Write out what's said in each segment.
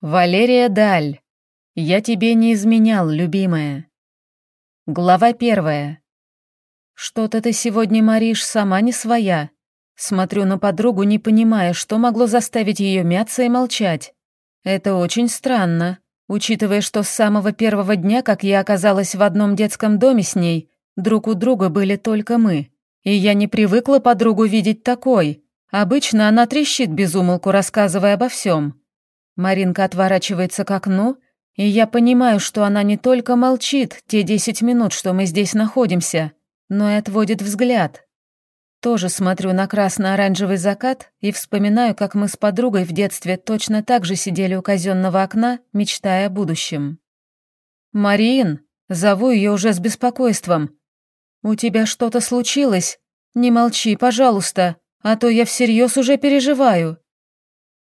Валерия Даль. Я тебе не изменял, любимая. Глава первая. Что-то ты сегодня, Мариш, сама не своя. Смотрю на подругу, не понимая, что могло заставить ее мяться и молчать. Это очень странно, учитывая, что с самого первого дня, как я оказалась в одном детском доме с ней, друг у друга были только мы. И я не привыкла подругу видеть такой. Обычно она трещит безумолку, рассказывая обо всем. Маринка отворачивается к окну, и я понимаю, что она не только молчит те десять минут, что мы здесь находимся, но и отводит взгляд. Тоже смотрю на красно-оранжевый закат и вспоминаю, как мы с подругой в детстве точно так же сидели у казенного окна, мечтая о будущем. «Марин!» — зову ее уже с беспокойством. «У тебя что-то случилось? Не молчи, пожалуйста, а то я всерьез уже переживаю».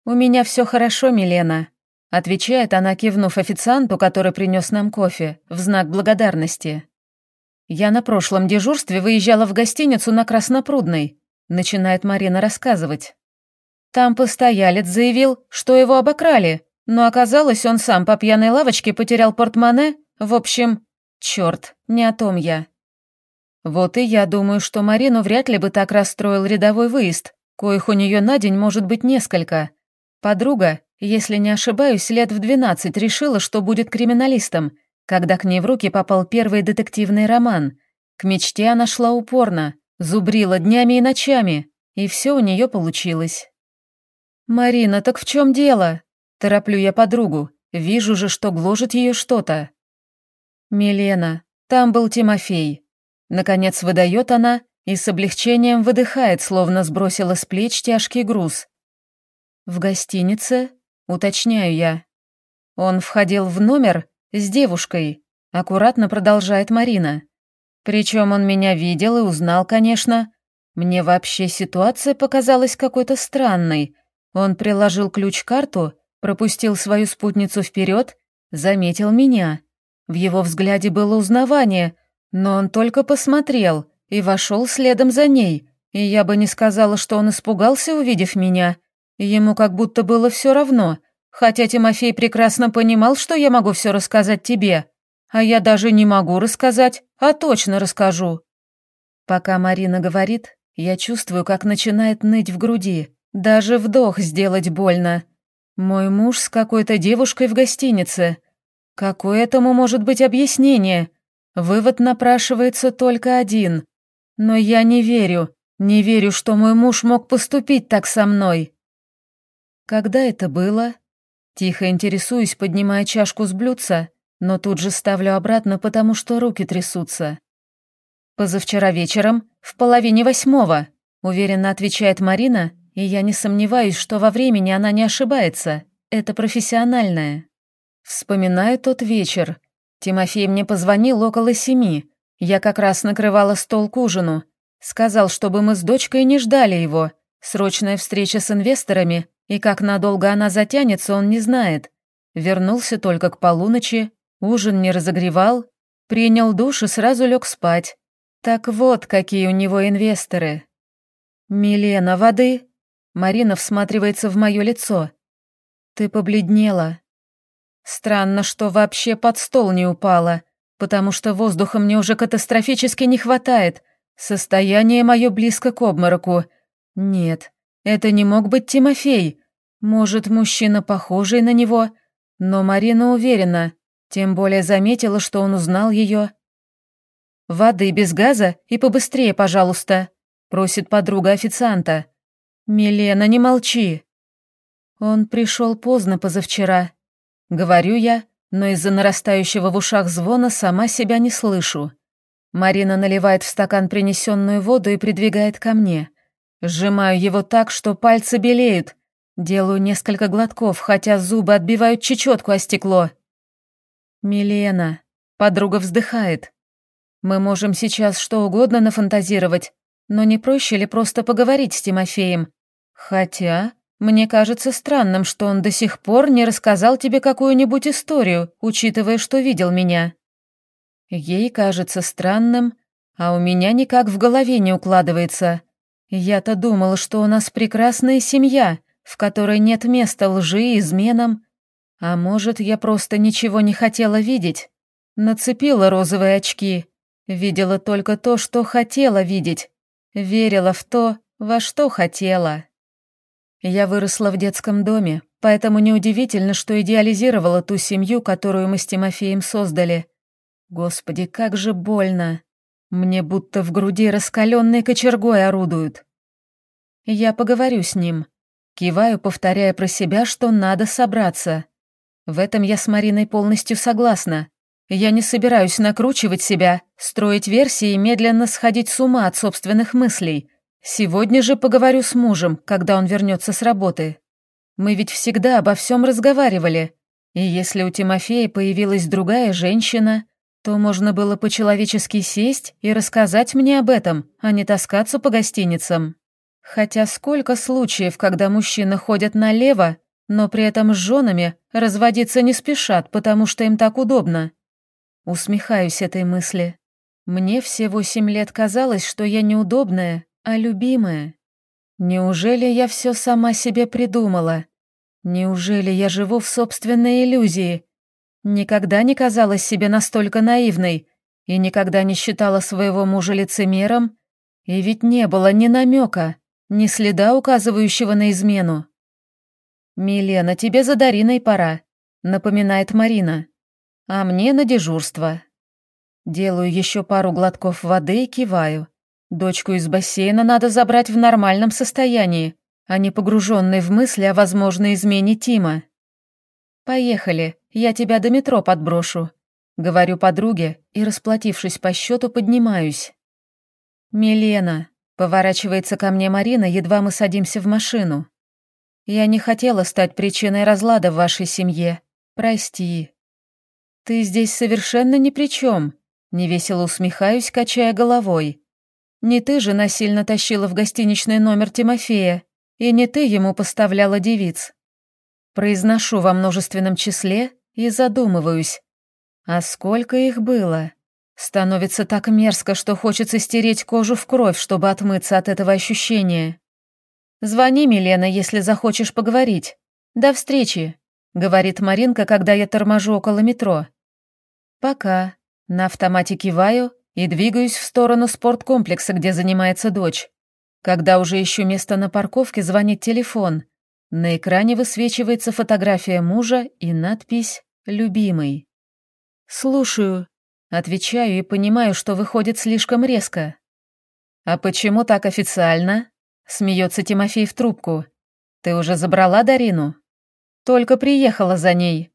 «У меня все хорошо, Милена», — отвечает она, кивнув официанту, который принес нам кофе, в знак благодарности. «Я на прошлом дежурстве выезжала в гостиницу на Краснопрудной», — начинает Марина рассказывать. Там постоялец заявил, что его обокрали, но оказалось, он сам по пьяной лавочке потерял портмоне. В общем, черт, не о том я. Вот и я думаю, что Марину вряд ли бы так расстроил рядовой выезд, коих у нее на день может быть несколько. Подруга, если не ошибаюсь, лет в двенадцать решила, что будет криминалистом, когда к ней в руки попал первый детективный роман. К мечте она шла упорно, зубрила днями и ночами, и все у нее получилось. «Марина, так в чем дело?» Тороплю я подругу, вижу же, что гложет ее что-то. «Милена, там был Тимофей». Наконец выдает она и с облегчением выдыхает, словно сбросила с плеч тяжкий груз. «В гостинице?» — уточняю я. Он входил в номер с девушкой, аккуратно продолжает Марина. Причем он меня видел и узнал, конечно. Мне вообще ситуация показалась какой-то странной. Он приложил ключ-карту, пропустил свою спутницу вперед, заметил меня. В его взгляде было узнавание, но он только посмотрел и вошел следом за ней, и я бы не сказала, что он испугался, увидев меня. Ему как будто было все равно, хотя Тимофей прекрасно понимал, что я могу все рассказать тебе. А я даже не могу рассказать, а точно расскажу. Пока Марина говорит, я чувствую, как начинает ныть в груди. Даже вдох сделать больно. Мой муж с какой-то девушкой в гостинице. Какое этому может быть объяснение? Вывод напрашивается только один. Но я не верю, не верю, что мой муж мог поступить так со мной. «Когда это было?» Тихо интересуюсь, поднимая чашку с блюдца, но тут же ставлю обратно, потому что руки трясутся. «Позавчера вечером, в половине восьмого», уверенно отвечает Марина, и я не сомневаюсь, что во времени она не ошибается. Это профессиональное. Вспоминаю тот вечер. Тимофей мне позвонил около семи. Я как раз накрывала стол к ужину. Сказал, чтобы мы с дочкой не ждали его. Срочная встреча с инвесторами, и как надолго она затянется, он не знает. Вернулся только к полуночи, ужин не разогревал, принял душ и сразу лег спать. Так вот, какие у него инвесторы. «Милена, воды?» Марина всматривается в мое лицо. «Ты побледнела». Странно, что вообще под стол не упала, потому что воздуха мне уже катастрофически не хватает. Состояние мое близко к обмороку. Нет, это не мог быть Тимофей. Может, мужчина похожий на него, но Марина уверена, тем более заметила, что он узнал ее. «Воды без газа и побыстрее, пожалуйста», — просит подруга официанта. «Милена, не молчи». Он пришел поздно позавчера. Говорю я, но из-за нарастающего в ушах звона сама себя не слышу. Марина наливает в стакан принесенную воду и придвигает ко мне. Сжимаю его так, что пальцы белеют. Делаю несколько глотков, хотя зубы отбивают чечетку о стекло. «Милена», — подруга вздыхает. «Мы можем сейчас что угодно нафантазировать, но не проще ли просто поговорить с Тимофеем? Хотя, мне кажется странным, что он до сих пор не рассказал тебе какую-нибудь историю, учитывая, что видел меня». Ей кажется странным, а у меня никак в голове не укладывается. Я-то думала, что у нас прекрасная семья, в которой нет места лжи и изменам. А может, я просто ничего не хотела видеть? Нацепила розовые очки, видела только то, что хотела видеть, верила в то, во что хотела. Я выросла в детском доме, поэтому неудивительно, что идеализировала ту семью, которую мы с Тимофеем создали. Господи, как же больно. Мне будто в груди раскаленной кочергой орудуют. Я поговорю с ним. Киваю, повторяя про себя, что надо собраться. В этом я с Мариной полностью согласна. Я не собираюсь накручивать себя, строить версии и медленно сходить с ума от собственных мыслей. Сегодня же поговорю с мужем, когда он вернется с работы. Мы ведь всегда обо всем разговаривали. И если у Тимофея появилась другая женщина, то можно было по-человечески сесть и рассказать мне об этом, а не таскаться по гостиницам. Хотя сколько случаев, когда мужчины ходят налево, но при этом с женами разводиться не спешат, потому что им так удобно. Усмехаюсь этой мысли. Мне все восемь лет казалось, что я неудобная, а любимая. Неужели я все сама себе придумала? Неужели я живу в собственной иллюзии? Никогда не казалась себе настолько наивной и никогда не считала своего мужа лицемером, и ведь не было ни намека, ни следа, указывающего на измену. «Милена, тебе за Дариной пора», — напоминает Марина. «А мне на дежурство». Делаю еще пару глотков воды и киваю. Дочку из бассейна надо забрать в нормальном состоянии, а не погруженной в мысли о возможной измене Тима. «Поехали, я тебя до метро подброшу», — говорю подруге и, расплатившись по счету, поднимаюсь. «Милена», — поворачивается ко мне Марина, едва мы садимся в машину. «Я не хотела стать причиной разлада в вашей семье. Прости». «Ты здесь совершенно ни при чем», — невесело усмехаюсь, качая головой. Не ты же насильно тащила в гостиничный номер Тимофея, и не ты ему поставляла девиц. Произношу во множественном числе и задумываюсь. А сколько их было? Становится так мерзко, что хочется стереть кожу в кровь, чтобы отмыться от этого ощущения. «Звони, Милена, если захочешь поговорить. До встречи», — говорит Маринка, когда я торможу около метро. «Пока». На автомате киваю и двигаюсь в сторону спорткомплекса, где занимается дочь. Когда уже ищу место на парковке, звонит телефон. На экране высвечивается фотография мужа и надпись «Любимый». «Слушаю», — отвечаю и понимаю, что выходит слишком резко. «А почему так официально?» — смеется Тимофей в трубку. «Ты уже забрала Дарину?» «Только приехала за ней».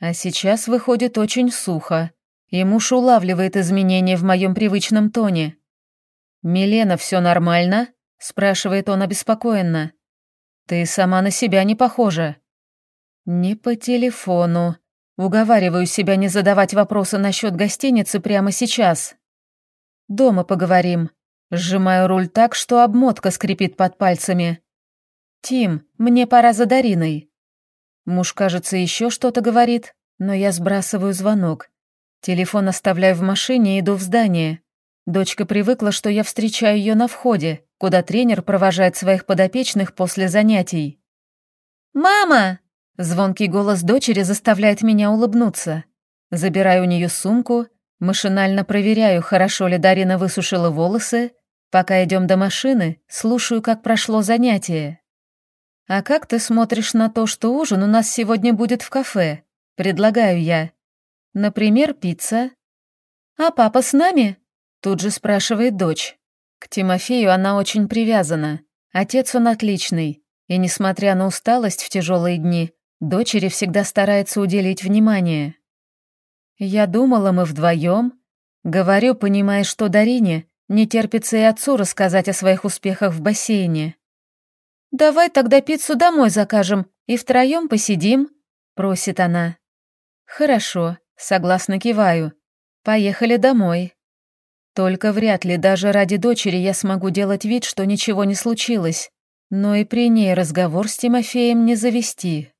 А сейчас выходит очень сухо и муж улавливает изменения в моем привычном тоне. «Милена, все нормально?» — спрашивает он обеспокоенно. «Ты сама на себя не похожа». «Не по телефону. Уговариваю себя не задавать вопросы насчет гостиницы прямо сейчас. Дома поговорим». Сжимаю руль так, что обмотка скрипит под пальцами. «Тим, мне пора за Дариной». Муж, кажется, еще что-то говорит, но я сбрасываю звонок. Телефон оставляю в машине и иду в здание. Дочка привыкла, что я встречаю ее на входе, куда тренер провожает своих подопечных после занятий. «Мама!» Звонкий голос дочери заставляет меня улыбнуться. Забираю у нее сумку, машинально проверяю, хорошо ли Дарина высушила волосы. Пока идем до машины, слушаю, как прошло занятие. «А как ты смотришь на то, что ужин у нас сегодня будет в кафе?» Предлагаю я. Например, пицца. «А папа с нами?» Тут же спрашивает дочь. К Тимофею она очень привязана. Отец он отличный. И несмотря на усталость в тяжелые дни, дочери всегда старается уделить внимание. Я думала, мы вдвоем. Говорю, понимая, что Дарине не терпится и отцу рассказать о своих успехах в бассейне. «Давай тогда пиццу домой закажем и втроем посидим», — просит она. «Хорошо», Согласно киваю. Поехали домой. Только вряд ли даже ради дочери я смогу делать вид, что ничего не случилось. Но и при ней разговор с Тимофеем не завести.